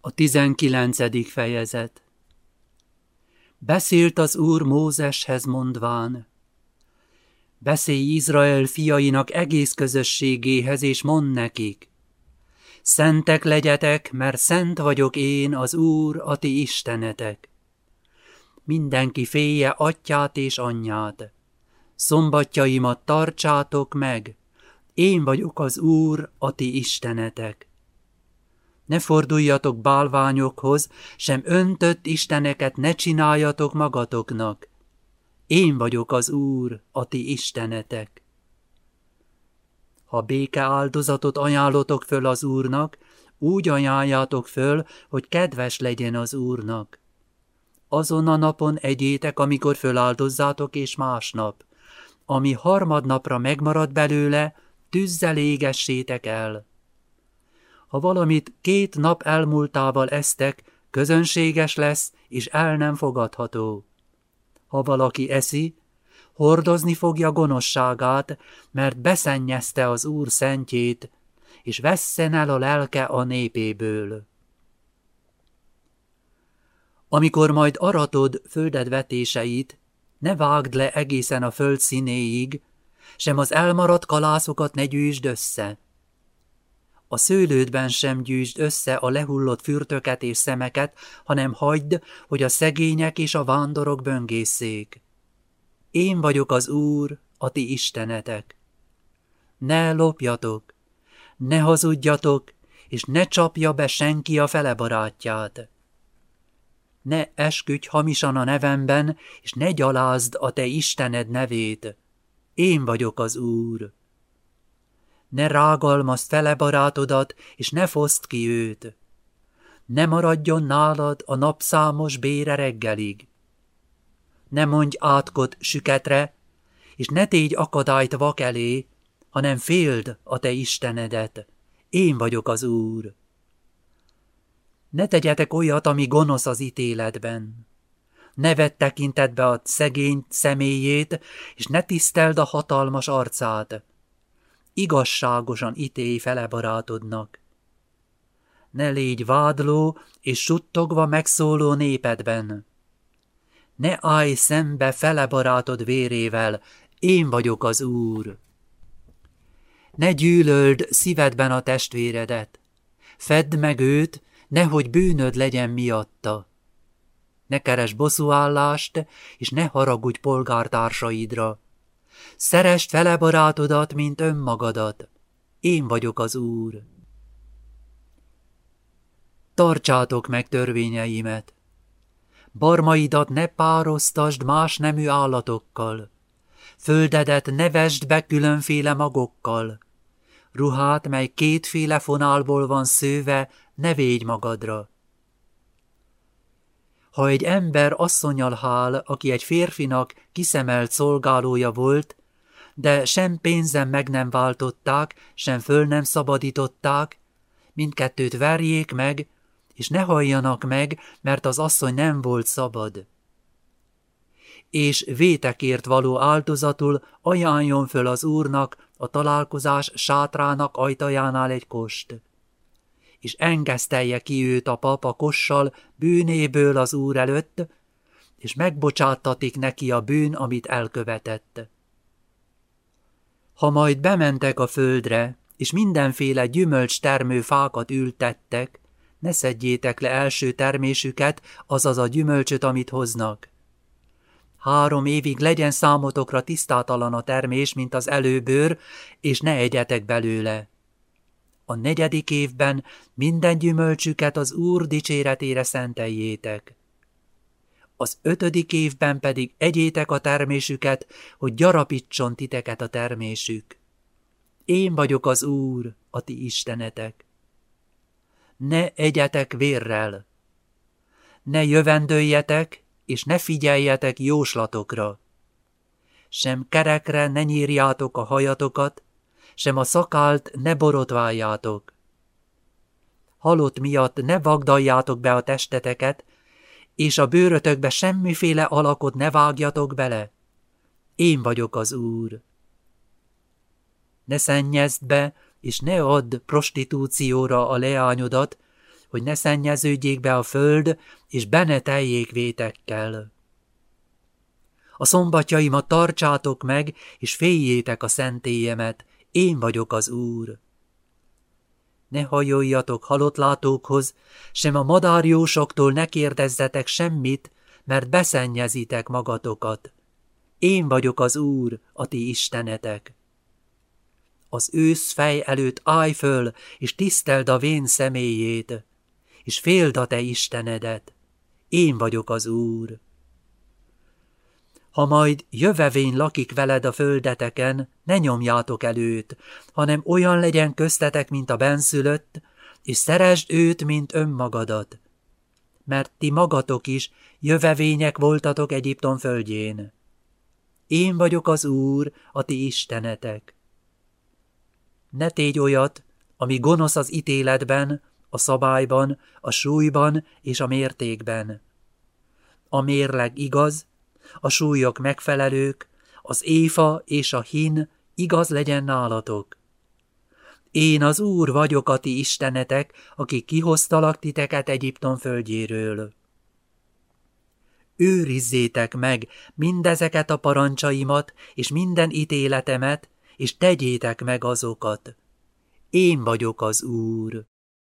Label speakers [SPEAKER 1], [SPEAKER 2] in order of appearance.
[SPEAKER 1] A tizenkilencedik fejezet Beszélt az Úr Mózeshez mondván, Beszélj Izrael fiainak egész közösségéhez, és mond nekik, Szentek legyetek, mert szent vagyok én, az Úr, a ti istenetek. Mindenki félje atyát és anyját. Szombatjaimat tartsátok meg, én vagyok az Úr, a ti istenetek. Ne forduljatok bálványokhoz, sem öntött isteneket ne csináljatok magatoknak. Én vagyok az Úr, a ti istenetek. Ha béke áldozatot ajánlotok föl az Úrnak, úgy ajánljátok föl, hogy kedves legyen az Úrnak. Azon a napon egyétek, amikor föláldozzátok, és másnap. Ami harmadnapra megmarad belőle, tűzzel égessétek el. Ha valamit két nap elmúltával esztek, közönséges lesz, és el nem fogadható. Ha valaki eszi, hordozni fogja gonoszságát, mert beszennyezte az Úr szentjét, és vesszen el a lelke a népéből. Amikor majd aratod földed vetéseit, ne vágd le egészen a föld színéig, sem az elmaradt kalászokat ne gyűjtsd össze. A szőlődben sem gyűjtsd össze a lehullott fürtöket és szemeket, hanem hagyd, hogy a szegények és a vándorok böngészék. Én vagyok az Úr, a ti istenetek. Ne lopjatok, ne hazudjatok, és ne csapja be senki a fele barátját. Ne esküdj hamisan a nevemben, és ne gyalázd a te Istened nevét. Én vagyok az Úr. Ne rágalmazd fele barátodat, és ne foszt ki őt. Ne maradjon nálad a napszámos bére reggelig ne mondj átkot süketre, és ne tégy akadályt vak elé, hanem féld a te Istenedet. Én vagyok az Úr. Ne tegyetek olyat, ami gonosz az ítéletben. Ne vedd tekintetbe a szegény személyét, és ne tiszteld a hatalmas arcát. Igazságosan ítélj fele barátodnak. Ne légy vádló és suttogva megszóló népedben ne állj szembe fele barátod vérével, én vagyok az Úr. Ne gyűlöld szívedben a testvéredet, fedd meg őt, nehogy bűnöd legyen miatta. Ne keres bosszúállást, és ne haragudj polgártársaidra. Szerest fele barátodat, mint önmagadat. Én vagyok az Úr. Tartsátok meg törvényeimet, barmaidat ne pároztasd más nemű állatokkal, földedet ne vesd be különféle magokkal, ruhát, mely kétféle fonálból van szőve, ne védj magadra. Ha egy ember asszonyal hál, aki egy férfinak kiszemelt szolgálója volt, de sem pénzen meg nem váltották, sem föl nem szabadították, mindkettőt verjék meg, és ne halljanak meg, mert az asszony nem volt szabad. És vétekért való áldozatul ajánljon föl az úrnak a találkozás sátrának ajtajánál egy kost. És engesztelje ki őt a pap a kossal bűnéből az úr előtt, és megbocsáttatik neki a bűn, amit elkövetett. Ha majd bementek a földre, és mindenféle gyümölcs termő fákat ültettek, ne szedjétek le első termésüket, azaz a gyümölcsöt, amit hoznak. Három évig legyen számotokra tisztátalan a termés, mint az előbőr, és ne egyetek belőle. A negyedik évben minden gyümölcsüket az Úr dicséretére szenteljétek. Az ötödik évben pedig egyétek a termésüket, hogy gyarapítson titeket a termésük. Én vagyok az Úr, a ti istenetek ne egyetek vérrel. Ne jövendőljetek, és ne figyeljetek jóslatokra. Sem kerekre ne nyírjátok a hajatokat, sem a szakált ne borotváljátok. Halott miatt ne vagdaljátok be a testeteket, és a bőrötökbe semmiféle alakot ne vágjatok bele. Én vagyok az Úr. Ne szennyezd be, és ne add prostitúcióra a leányodat, hogy ne szennyeződjék be a föld, és bene teljék vétekkel. A szombatjaimat tartsátok meg, és féljétek a szentélyemet, én vagyok az Úr. Ne hajoljatok halottlátókhoz, sem a madárjósoktól ne kérdezzetek semmit, mert beszennyezitek magatokat. Én vagyok az Úr, a ti istenetek. Az ősz fej előtt állj föl, és tiszteld a vén személyét, és féld a te istenedet. Én vagyok az Úr. Ha majd jövevény lakik veled a földeteken, ne nyomjátok előt, hanem olyan legyen köztetek, mint a benszülött, és szeresd őt, mint önmagadat. Mert ti magatok is jövevények voltatok Egyiptom földjén. Én vagyok az Úr, a ti istenetek. Ne tégy olyat, ami gonosz az ítéletben, a szabályban, a súlyban és a mértékben. A mérleg igaz, a súlyok megfelelők, az éfa és a hin igaz legyen nálatok. Én az Úr vagyok a ti istenetek, aki kihoztalak titeket Egyiptom földjéről. Őrizzétek meg mindezeket a parancsaimat és minden ítéletemet, és tegyétek meg azokat. Én vagyok az Úr.